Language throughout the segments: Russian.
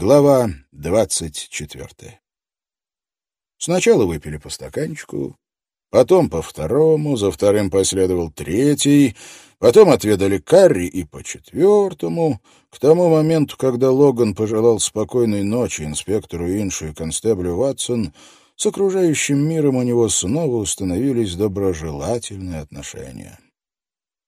Глава двадцать четвертая. Сначала выпили по стаканчику, потом по второму, за вторым последовал третий, потом отведали карри и по четвертому. К тому моменту, когда Логан пожелал спокойной ночи инспектору Иншу и констеблю Ватсон, с окружающим миром у него снова установились доброжелательные отношения.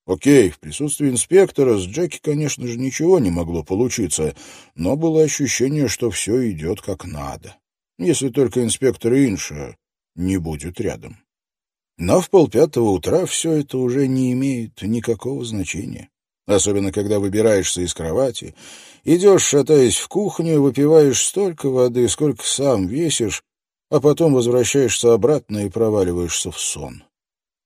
Окей, в присутствии инспектора с Джеки, конечно же, ничего не могло получиться, но было ощущение, что все идет как надо. Если только инспектор Инша не будет рядом. Но в полпятого утра все это уже не имеет никакого значения. Особенно, когда выбираешься из кровати, идешь, шатаясь в кухню, выпиваешь столько воды, сколько сам весишь, а потом возвращаешься обратно и проваливаешься в сон.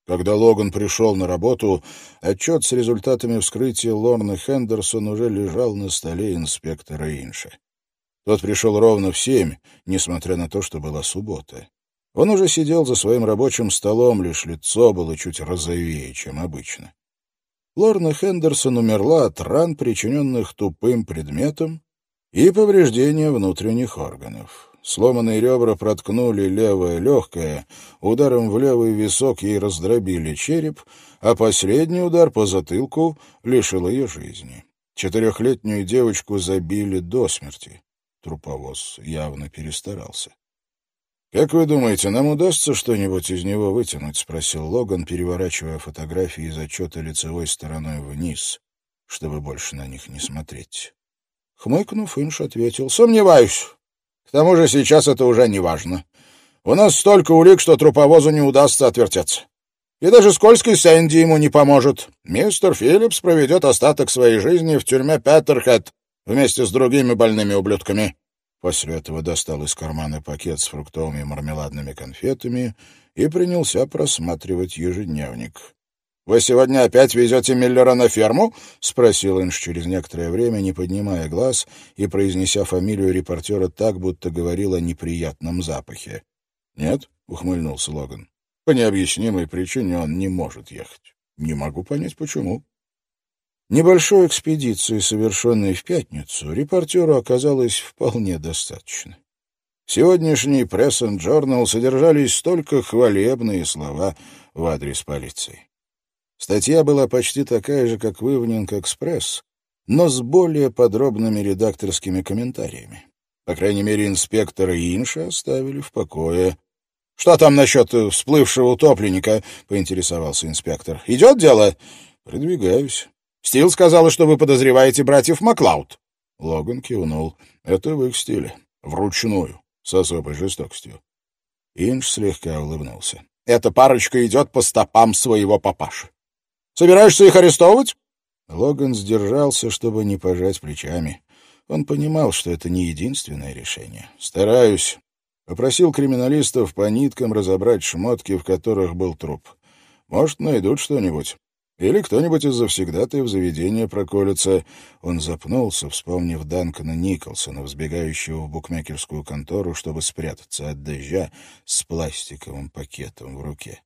Когда Логан пришел на работу, отчет с результатами вскрытия Лорны Хендерсон уже лежал на столе инспектора Инша. Тот пришел ровно в семь, несмотря на то, что была суббота. Он уже сидел за своим рабочим столом, лишь лицо было чуть розовее, чем обычно. Лорна Хендерсон умерла от ран, причиненных тупым предметом, и повреждения внутренних органов. Сломанные ребра проткнули левое легкое, ударом в левый висок ей раздробили череп, а последний удар по затылку лишил ее жизни. Четырехлетнюю девочку забили до смерти. Труповоз явно перестарался. «Как вы думаете, нам удастся что-нибудь из него вытянуть?» — спросил Логан, переворачивая фотографии из отчета лицевой стороной вниз, чтобы больше на них не смотреть. Хмыкнув, Инш ответил, «Сомневаюсь. К тому же сейчас это уже не важно. У нас столько улик, что труповозу не удастся отвертеться. И даже скользкий Сэнди ему не поможет. Мистер Филлипс проведет остаток своей жизни в тюрьме Петерхед вместе с другими больными ублюдками. После этого достал из кармана пакет с фруктовыми и мармеладными конфетами и принялся просматривать ежедневник. «Вы сегодня опять везете Миллера на ферму?» — спросил Инш через некоторое время, не поднимая глаз и произнеся фамилию репортера так, будто говорил о неприятном запахе. «Нет», — ухмыльнулся Логан. «По необъяснимой причине он не может ехать. Не могу понять, почему». Небольшой экспедиции, совершенной в пятницу, репортеру оказалось вполне достаточно. Сегодняшний пресс-н-джорнал содержались только хвалебные слова в адрес полиции. Статья была почти такая же, как в «Ивнинг Экспресс», но с более подробными редакторскими комментариями. По крайней мере, инспектора Инша оставили в покое. — Что там насчет всплывшего утопленника? — поинтересовался инспектор. — Идет дело? — Продвигаюсь. — Стил сказала, что вы подозреваете братьев Маклауд. Логан кивнул. — Это в их стиле. Вручную, с особой жестокостью. Инш слегка улыбнулся. — Эта парочка идет по стопам своего папаши. Собираешься их арестовывать?» Логан сдержался, чтобы не пожать плечами. Он понимал, что это не единственное решение. «Стараюсь». Попросил криминалистов по ниткам разобрать шмотки, в которых был труп. Может, найдут что-нибудь. Или кто-нибудь из завсегдатаев заведения проколется. Он запнулся, вспомнив Данкона Николсона, взбегающего в букмекерскую контору, чтобы спрятаться от дождя с пластиковым пакетом в руке.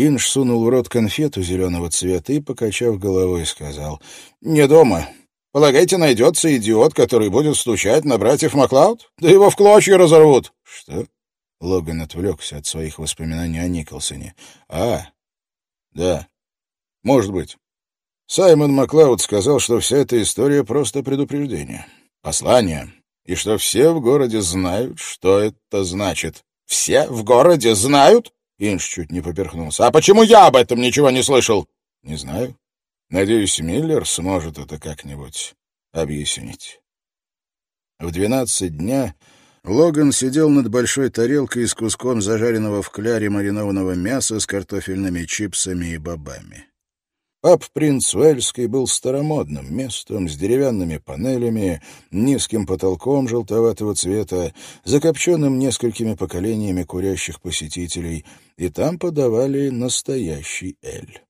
Инж сунул в рот конфету зеленого цвета и, покачав головой, сказал, «Не дома. Полагаете, найдется идиот, который будет стучать на братьев Маклауд? Да его в клочья разорвут!» «Что?» Логан отвлекся от своих воспоминаний о Николсоне. «А, да, может быть. Саймон Маклауд сказал, что вся эта история просто предупреждение, послание, и что все в городе знают, что это значит. Все в городе знают? Инж чуть не поперхнулся. «А почему я об этом ничего не слышал?» «Не знаю. Надеюсь, Миллер сможет это как-нибудь объяснить». В двенадцать дня Логан сидел над большой тарелкой с куском зажаренного в кляре маринованного мяса с картофельными чипсами и бобами. Паб «Принц Уэльский» был старомодным местом с деревянными панелями, низким потолком желтоватого цвета, закопченным несколькими поколениями курящих посетителей, и там подавали настоящий эль.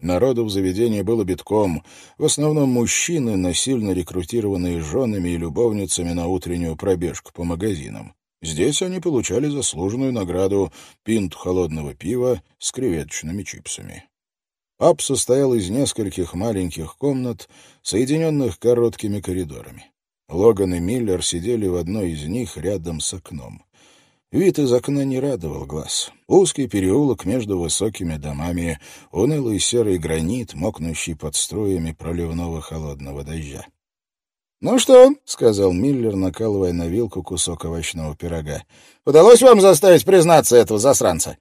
Народу в заведении было битком, в основном мужчины, насильно рекрутированные женами и любовницами на утреннюю пробежку по магазинам. Здесь они получали заслуженную награду — пинт холодного пива с креветочными чипсами. Паб состоял из нескольких маленьких комнат, соединенных короткими коридорами. Логан и Миллер сидели в одной из них рядом с окном. Вид из окна не радовал глаз. Узкий переулок между высокими домами, унылый серый гранит, мокнущий под струями проливного холодного дождя. «Ну что?» — сказал Миллер, накалывая на вилку кусок овощного пирога. «Удалось вам заставить признаться этого засранца?»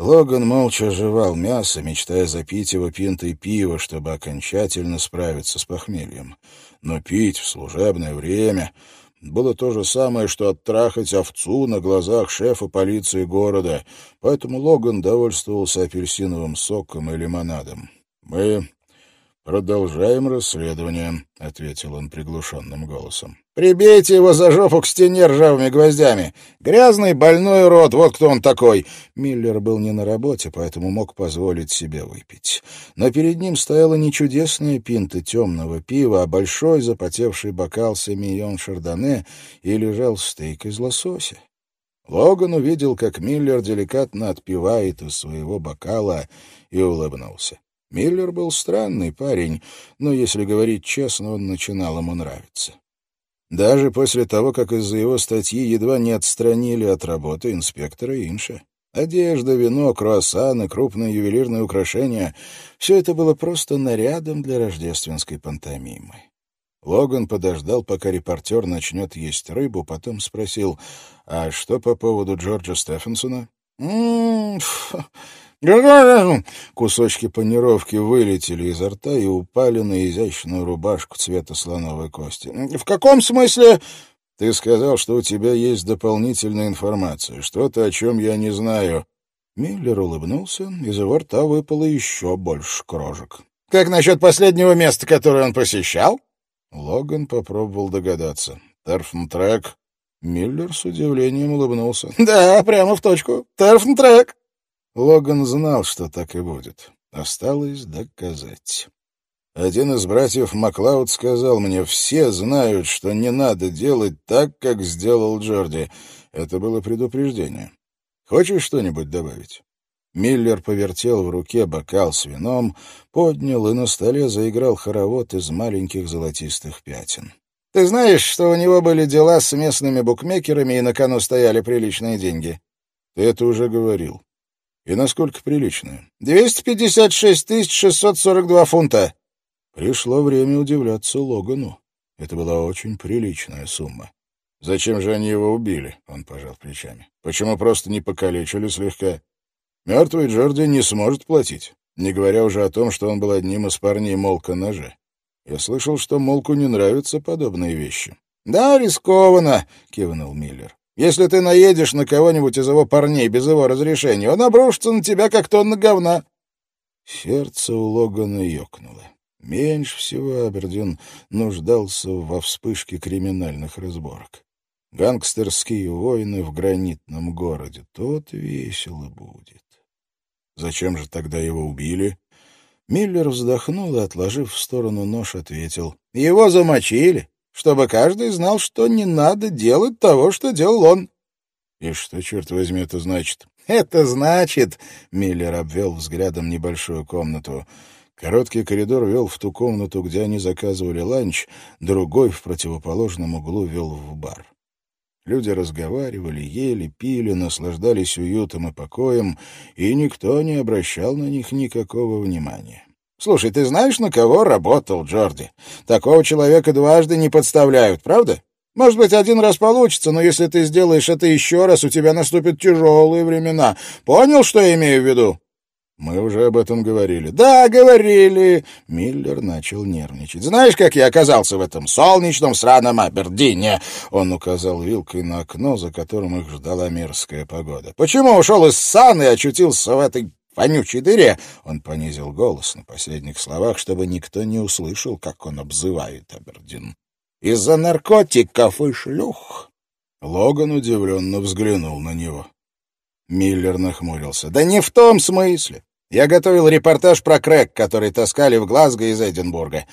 Логан молча жевал мясо, мечтая запить его пинтой пива, чтобы окончательно справиться с похмельем. Но пить в служебное время было то же самое, что оттрахать овцу на глазах шефа полиции города, поэтому Логан довольствовался апельсиновым соком и лимонадом. «Мы продолжаем расследование», — ответил он приглушенным голосом. «Прибейте его за жопу к стене ржавыми гвоздями! Грязный, больной рот, вот кто он такой!» Миллер был не на работе, поэтому мог позволить себе выпить. Но перед ним стояла не чудесная пинта темного пива, а большой запотевший бокал семийон шардоне и лежал стейк из лосося. Логан увидел, как Миллер деликатно отпивает из своего бокала и улыбнулся. Миллер был странный парень, но, если говорить честно, он начинал ему нравиться. Даже после того, как из-за его статьи едва не отстранили от работы инспектора Инша. Одежда, вино, круассаны, крупные ювелирные украшения — все это было просто нарядом для рождественской пантомимы. Логан подождал, пока репортер начнет есть рыбу, потом спросил, «А что по поводу Джорджа Стефенсона?» «М -м Кусочки панировки вылетели изо рта и упали на изящную рубашку цвета слоновой кости. «В каком смысле?» «Ты сказал, что у тебя есть дополнительная информация, что-то, о чем я не знаю». Миллер улыбнулся, из его рта выпало еще больше крошек. «Как насчет последнего места, которое он посещал?» Логан попробовал догадаться. «Терфнтрек?» Миллер с удивлением улыбнулся. «Да, прямо в точку. Терфнтрек». Логан знал, что так и будет. Осталось доказать. Один из братьев Маклауд сказал мне, все знают, что не надо делать так, как сделал Джорди. Это было предупреждение. Хочешь что-нибудь добавить? Миллер повертел в руке бокал с вином, поднял и на столе заиграл хоровод из маленьких золотистых пятен. «Ты знаешь, что у него были дела с местными букмекерами, и на кону стояли приличные деньги?» «Ты это уже говорил. И насколько приличная? Двести пятьдесят шесть тысяч шестьсот сорок два фунта. Пришло время удивляться Логану. Это была очень приличная сумма. Зачем же они его убили? Он пожал плечами. Почему просто не покалечили слегка? Мертвый Джорди не сможет платить, не говоря уже о том, что он был одним из парней Молка ножа. Я слышал, что Молку не нравятся подобные вещи. — Да, рискованно, — кивнул Миллер. Если ты наедешь на кого-нибудь из его парней без его разрешения, он обрушится на тебя, как тонна говна. Сердце у Логана ёкнуло. Меньше всего Абердин нуждался во вспышке криминальных разборок. Гангстерские войны в гранитном городе. Тот весело будет. Зачем же тогда его убили? Миллер вздохнул и, отложив в сторону нож, ответил. Его замочили чтобы каждый знал, что не надо делать того, что делал он. — И что, черт возьми, это значит? — Это значит... — Миллер обвел взглядом небольшую комнату. Короткий коридор вел в ту комнату, где они заказывали ланч, другой в противоположном углу вел в бар. Люди разговаривали, ели, пили, наслаждались уютом и покоем, и никто не обращал на них никакого внимания. Слушай, ты знаешь, на кого работал Джорди? Такого человека дважды не подставляют, правда? Может быть, один раз получится, но если ты сделаешь это еще раз, у тебя наступят тяжелые времена. Понял, что я имею в виду? Мы уже об этом говорили. Да, говорили. Миллер начал нервничать. Знаешь, как я оказался в этом солнечном сраном Абердине? Он указал вилкой на окно, за которым их ждала мерзкая погода. Почему ушел из сан и очутился в этой вонючей дыре!» Он понизил голос на последних словах, чтобы никто не услышал, как он обзывает Абердин. «Из-за наркотиков и шлюх!» Логан удивленно взглянул на него. Миллер нахмурился. «Да не в том смысле. Я готовил репортаж про крэк, который таскали в Глазго из Эдинбурга.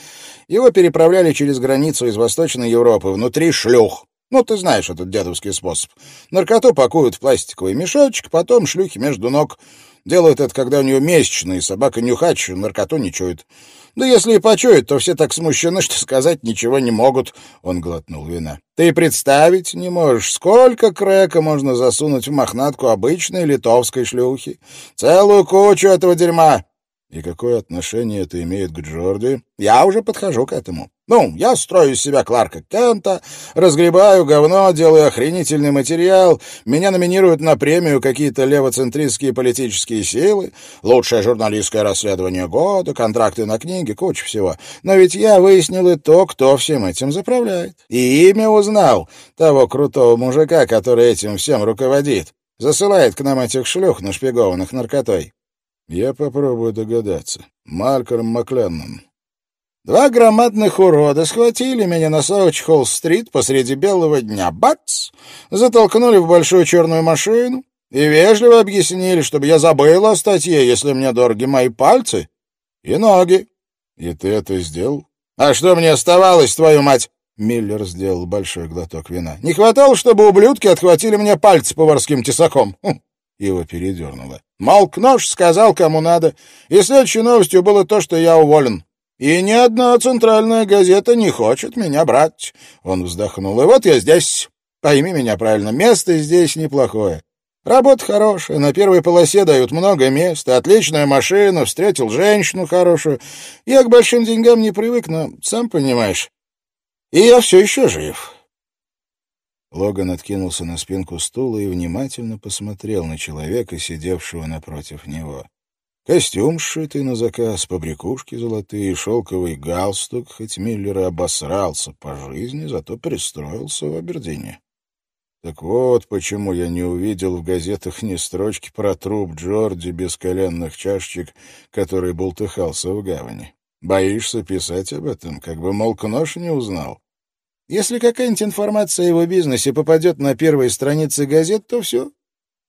Его переправляли через границу из Восточной Европы, внутри шлюх. Ну, ты знаешь этот дедовский способ. Наркоту пакуют в пластиковый мешочек, потом шлюхи между ног. Делают это, когда у нее месячные, собака нюхач, наркоту не чует. Да если и почуют, то все так смущены, что сказать ничего не могут. Он глотнул вина. Ты представить не можешь, сколько крека можно засунуть в мохнатку обычной литовской шлюхи. Целую кучу этого дерьма. И какое отношение это имеет к Джорди? Я уже подхожу к этому. Ну, я строю из себя Кларка Кента, разгребаю говно, делаю охренительный материал, меня номинируют на премию какие-то левоцентристские политические силы, лучшее журналистское расследование года, контракты на книги, куча всего. Но ведь я выяснил и то, кто всем этим заправляет. И имя узнал того крутого мужика, который этим всем руководит. Засылает к нам этих шлюх, нашпигованных наркотой. Я попробую догадаться. Малькольм Макленнон. Два громадных урода схватили меня на Сауч-Холл-стрит посреди белого дня. Бац! Затолкнули в большую черную машину и вежливо объяснили, чтобы я забыл о статье, если мне дороги мои пальцы и ноги. И ты это сделал? А что мне оставалось, твою мать? Миллер сделал большой глоток вина. Не хватало, чтобы ублюдки отхватили мне пальцы поварским тесаком. Хм. Его передернуло. Малк нож сказал, кому надо. И следующей новостью было то, что я уволен. И ни одна центральная газета не хочет меня брать. Он вздохнул. И вот я здесь. Пойми меня правильно, место здесь неплохое. Работа хорошая, на первой полосе дают много места, отличная машина, встретил женщину хорошую. Я к большим деньгам не привык, но сам понимаешь. И я все еще жив. Логан откинулся на спинку стула и внимательно посмотрел на человека, сидевшего напротив него. Костюм, сшитый на заказ, побрякушки золотые, шелковый галстук, хоть Миллер и обосрался по жизни, зато пристроился в Абердине. Так вот, почему я не увидел в газетах ни строчки про труп Джорди без коленных чашечек, который бултыхался в гавани. Боишься писать об этом, как бы Молкнош не узнал. Если какая-нибудь информация о его бизнесе попадет на первые страницы газет, то все.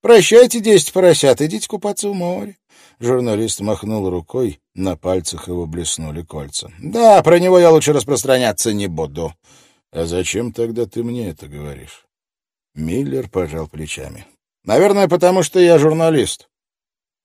Прощайте, десять поросят, идите купаться в море. Журналист махнул рукой, на пальцах его блеснули кольца. «Да, про него я лучше распространяться не буду». «А зачем тогда ты мне это говоришь?» Миллер пожал плечами. «Наверное, потому что я журналист.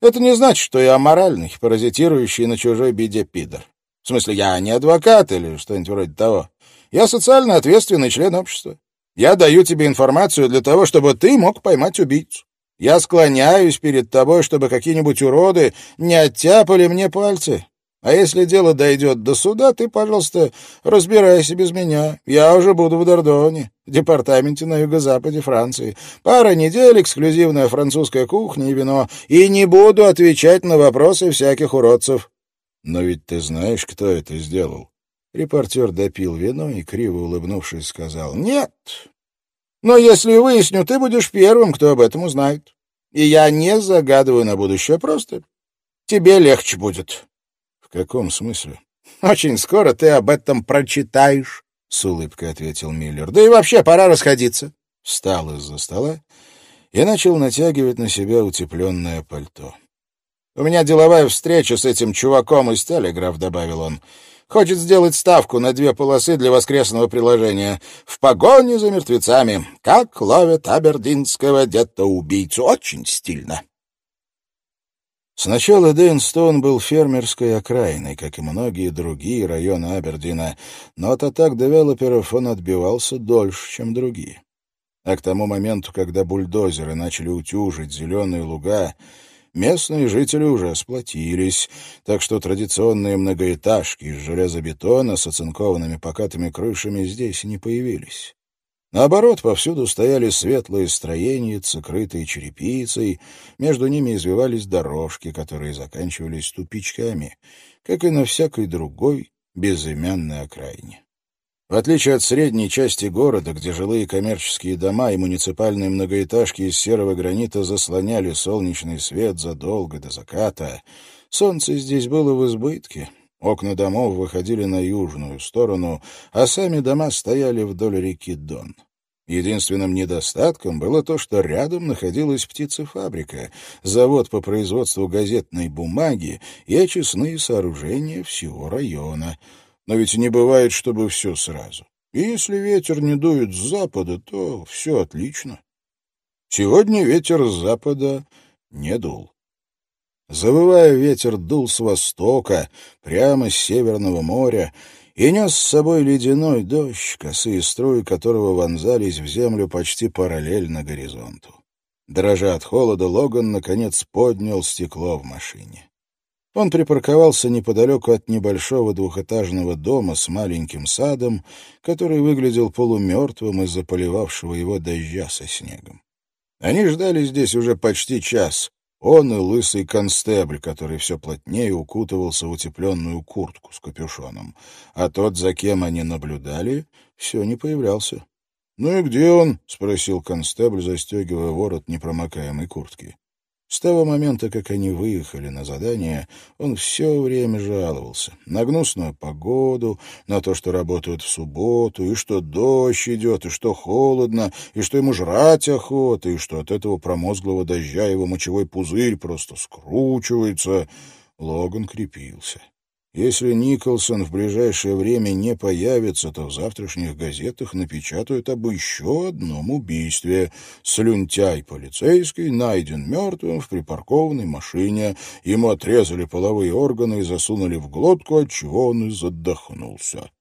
Это не значит, что я аморальный, паразитирующий на чужой беде пидор. В смысле, я не адвокат или что-нибудь вроде того. Я социально ответственный член общества. Я даю тебе информацию для того, чтобы ты мог поймать убийцу. Я склоняюсь перед тобой, чтобы какие-нибудь уроды не оттяпали мне пальцы. А если дело дойдет до суда, ты, пожалуйста, разбирайся без меня. Я уже буду в Дордоне, департаменте на юго-западе Франции. Пара недель, эксклюзивная французская кухня и вино. И не буду отвечать на вопросы всяких уродцев. Но ведь ты знаешь, кто это сделал. Репортер допил вино и, криво улыбнувшись, сказал «Нет, но если выясню, ты будешь первым, кто об этом узнает. И я не загадываю на будущее, просто тебе легче будет. — В каком смысле? — Очень скоро ты об этом прочитаешь, — с улыбкой ответил Миллер. — Да и вообще пора расходиться. Встал из-за стола и начал натягивать на себя утепленное пальто. — У меня деловая встреча с этим чуваком из Телеграф, — добавил он. Хочет сделать ставку на две полосы для воскресного приложения. В погоне за мертвецами. Как ловят абердинского где-то-убийцу. Очень стильно. Сначала Дейнстон был фермерской окраиной, как и многие другие районы Абердина, но от атак девелоперов он отбивался дольше, чем другие. А к тому моменту, когда бульдозеры начали утюжить зеленые луга, Местные жители уже сплотились, так что традиционные многоэтажки из железобетона с оцинкованными покатыми крышами здесь не появились. Наоборот, повсюду стояли светлые строения, крытые черепицей, между ними извивались дорожки, которые заканчивались тупичками, как и на всякой другой безымянной окраине. В отличие от средней части города, где жилые коммерческие дома и муниципальные многоэтажки из серого гранита заслоняли солнечный свет задолго до заката, солнце здесь было в избытке. Окна домов выходили на южную сторону, а сами дома стояли вдоль реки Дон. Единственным недостатком было то, что рядом находилась птицефабрика, завод по производству газетной бумаги и очистные сооружения всего района — но ведь не бывает, чтобы все сразу. И если ветер не дует с запада, то все отлично. Сегодня ветер с запада не дул. Завывая, ветер дул с востока, прямо с Северного моря, и нес с собой ледяной дождь, косые струи которого вонзались в землю почти параллельно горизонту. Дрожа от холода, Логан, наконец, поднял стекло в машине. Он припарковался неподалеку от небольшого двухэтажного дома с маленьким садом, который выглядел полумертвым из-за поливавшего его дождя со снегом. Они ждали здесь уже почти час. Он и лысый констебль, который все плотнее укутывался в утепленную куртку с капюшоном. А тот, за кем они наблюдали, все не появлялся. «Ну и где он?» — спросил констебль, застегивая ворот непромокаемой куртки. С того момента, как они выехали на задание, он все время жаловался. На гнусную погоду, на то, что работают в субботу, и что дождь идет, и что холодно, и что ему жрать охота, и что от этого промозглого дождя его мочевой пузырь просто скручивается. Логан крепился. Если Николсон в ближайшее время не появится, то в завтрашних газетах напечатают об еще одном убийстве. Слюнтяй полицейский найден мертвым в припаркованной машине. Ему отрезали половые органы и засунули в глотку, отчего он и задохнулся.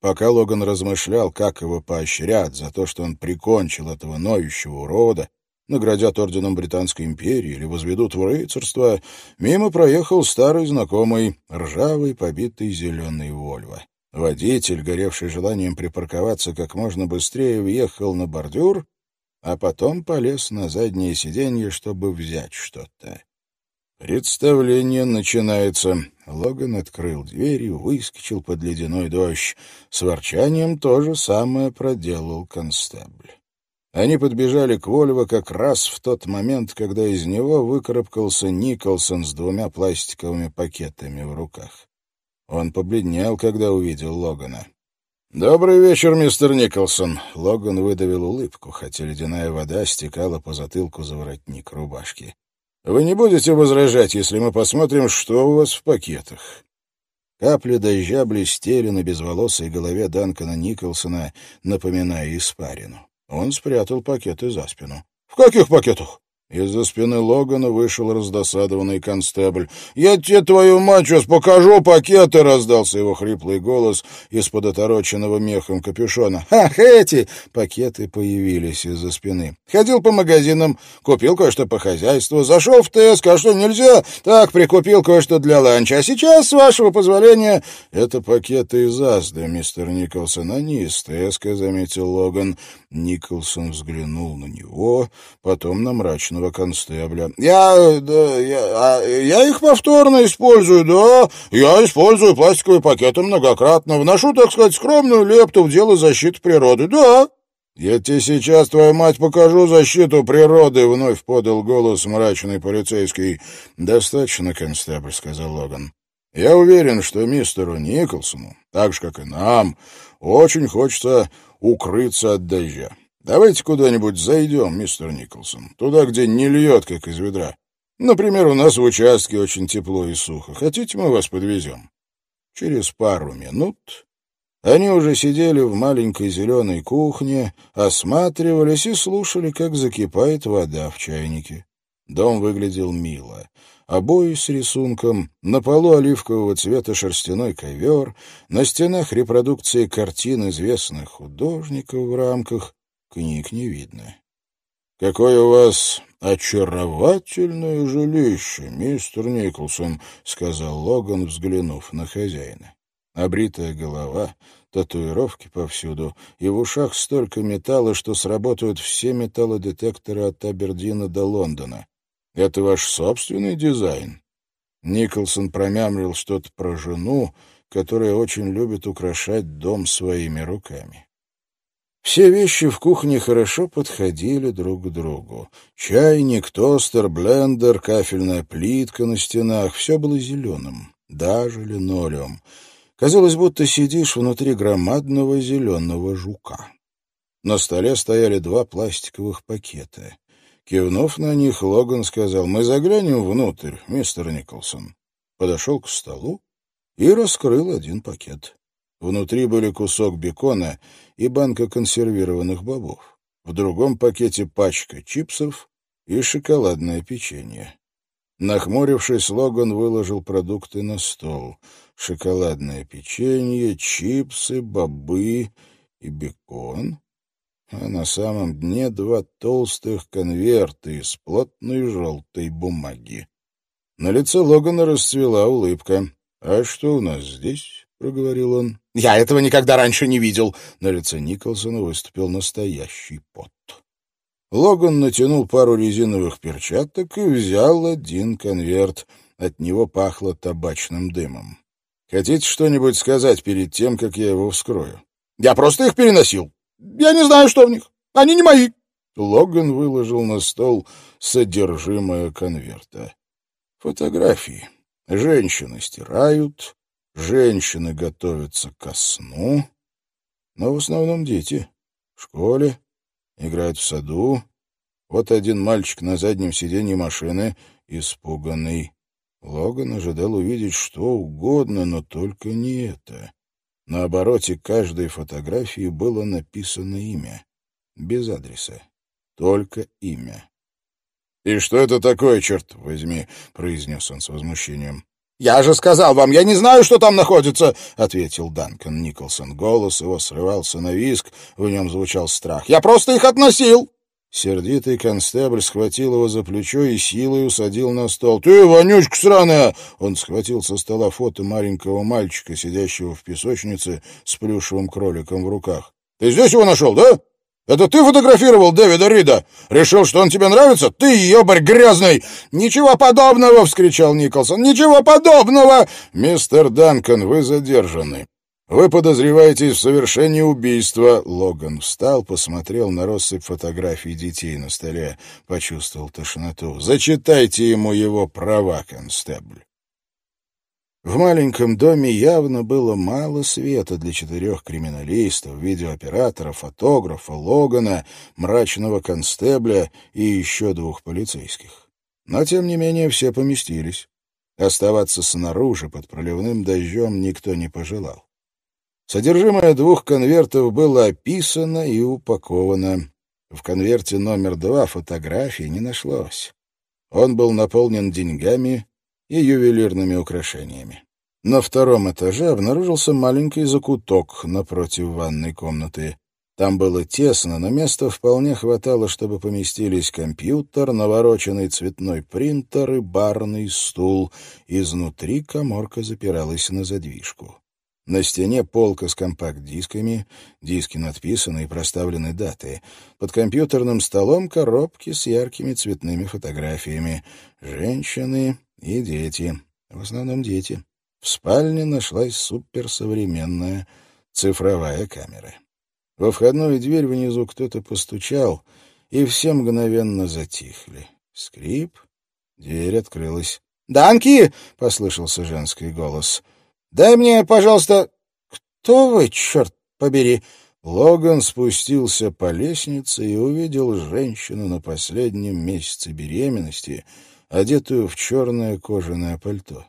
Пока Логан размышлял, как его поощрят за то, что он прикончил этого ноющего урода, наградят орденом Британской империи или возведут в рыцарство, мимо проехал старый знакомый, ржавый, побитый зеленый Вольво. Водитель, горевший желанием припарковаться как можно быстрее, въехал на бордюр, а потом полез на заднее сиденье, чтобы взять что-то. Представление начинается. Логан открыл дверь и выскочил под ледяной дождь. С ворчанием то же самое проделал констебль. Они подбежали к Вольво как раз в тот момент, когда из него выкарабкался Николсон с двумя пластиковыми пакетами в руках. Он побледнел, когда увидел Логана. «Добрый вечер, мистер Николсон!» Логан выдавил улыбку, хотя ледяная вода стекала по затылку за воротник рубашки. «Вы не будете возражать, если мы посмотрим, что у вас в пакетах?» Капли дождя блестели на безволосой голове Данкона Николсона, напоминая испарину. Он спрятал пакеты за спину. «В каких пакетах?» Из-за спины Логана вышел раздосадованный констебль. «Я тебе, твою мать, сейчас покажу пакеты!» — раздался его хриплый голос из-под отороченного мехом капюшона. «Ах, эти!» — пакеты появились из-за спины. «Ходил по магазинам, купил кое-что по хозяйству, зашел в ТСК, а что нельзя? Так, прикупил кое-что для ланча. А сейчас, с вашего позволения...» «Это пакеты из Азды, мистер Николсон, они из ТСК», — заметил Логан. Николсон взглянул на него, потом на мрачного констебля. «Я... да, я, а, я их повторно использую, да. Я использую пластиковые пакеты многократно. Вношу, так сказать, скромную лепту в дело защиты природы, да». «Я тебе сейчас, твою мать, покажу защиту природы», — вновь подал голос мрачный полицейский. «Достаточно, констебль», — сказал Логан. «Я уверен, что мистеру Николсону, так же, как и нам, очень хочется укрыться от дождя. Давайте куда-нибудь зайдем, мистер Николсон, туда, где не льет, как из ведра. Например, у нас в участке очень тепло и сухо. Хотите, мы вас подвезем?» Через пару минут они уже сидели в маленькой зеленой кухне, осматривались и слушали, как закипает вода в чайнике. Дом выглядел мило обои с рисунком, на полу оливкового цвета шерстяной ковер, на стенах репродукции картин известных художников в рамках, книг не видно. — Какое у вас очаровательное жилище, мистер Николсон, — сказал Логан, взглянув на хозяина. Обритая голова, татуировки повсюду, и в ушах столько металла, что сработают все металлодетекторы от Абердина до Лондона. Это ваш собственный дизайн?» Николсон промямлил что-то про жену, которая очень любит украшать дом своими руками. Все вещи в кухне хорошо подходили друг к другу. Чайник, тостер, блендер, кафельная плитка на стенах — все было зеленым, даже линолеум. Казалось, будто сидишь внутри громадного зеленого жука. На столе стояли два пластиковых пакета. Кивнув на них, Логан сказал, «Мы заглянем внутрь, мистер Николсон». Подошел к столу и раскрыл один пакет. Внутри были кусок бекона и банка консервированных бобов. В другом пакете пачка чипсов и шоколадное печенье. Нахмурившись, Логан выложил продукты на стол. Шоколадное печенье, чипсы, бобы и бекон. А на самом дне два толстых конверта из плотной желтой бумаги. На лице Логана расцвела улыбка. «А что у нас здесь?» — проговорил он. «Я этого никогда раньше не видел!» На лице Николсона выступил настоящий пот. Логан натянул пару резиновых перчаток и взял один конверт. От него пахло табачным дымом. «Хотите что-нибудь сказать перед тем, как я его вскрою?» «Я просто их переносил. Я не знаю, что в них. Они не мои». Логан выложил на стол содержимое конверта. Фотографии. Женщины стирают, женщины готовятся ко сну, но в основном дети. В школе, играют в саду. Вот один мальчик на заднем сиденье машины, испуганный. Логан ожидал увидеть что угодно, но только не это. На обороте каждой фотографии было написано имя. Без адреса. Только имя. «И что это такое, черт возьми?» — произнес он с возмущением. «Я же сказал вам, я не знаю, что там находится!» — ответил Данкан Николсон. Голос его срывался на виск, в нем звучал страх. «Я просто их относил!» Сердитый констебль схватил его за плечо и силой усадил на стол. «Ты, вонючка сраная!» Он схватил со стола фото маленького мальчика, сидящего в песочнице с плюшевым кроликом в руках. «Ты здесь его нашел, да? Это ты фотографировал Дэвида Рида? Решил, что он тебе нравится? Ты, ебарь грязный!» «Ничего подобного!» — вскричал Николсон. «Ничего подобного!» «Мистер Данкан, вы задержаны. Вы подозреваетесь в совершении убийства». Логан встал, посмотрел на россыпь фотографий детей на столе, почувствовал тошноту. «Зачитайте ему его права, констебль». В маленьком доме явно было мало света для четырех криминалистов, видеооператора, фотографа, Логана, мрачного констебля и еще двух полицейских. Но, тем не менее, все поместились. Оставаться снаружи под проливным дождем никто не пожелал. Содержимое двух конвертов было описано и упаковано. В конверте номер два фотографий не нашлось. Он был наполнен деньгами и ювелирными украшениями. На втором этаже обнаружился маленький закуток напротив ванной комнаты. Там было тесно, но места вполне хватало, чтобы поместились компьютер, навороченный цветной принтер и барный стул. Изнутри коморка запиралась на задвижку. На стене полка с компакт-дисками, диски надписаны и проставлены даты. Под компьютерным столом коробки с яркими цветными фотографиями. Женщины и дети. В основном дети. В спальне нашлась суперсовременная цифровая камера. Во входную дверь внизу кто-то постучал, и все мгновенно затихли. Скрип, дверь открылась. «Данки!» — послышался женский голос — Дай мне, пожалуйста... Кто вы, черт побери?» Логан спустился по лестнице и увидел женщину на последнем месяце беременности, одетую в черное кожаное пальто.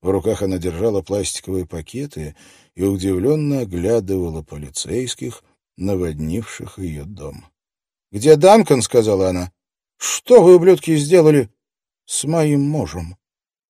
В руках она держала пластиковые пакеты и удивленно оглядывала полицейских, наводнивших ее дом. «Где Данкан?» — сказала она. «Что вы, ублюдки, сделали с моим мужем?»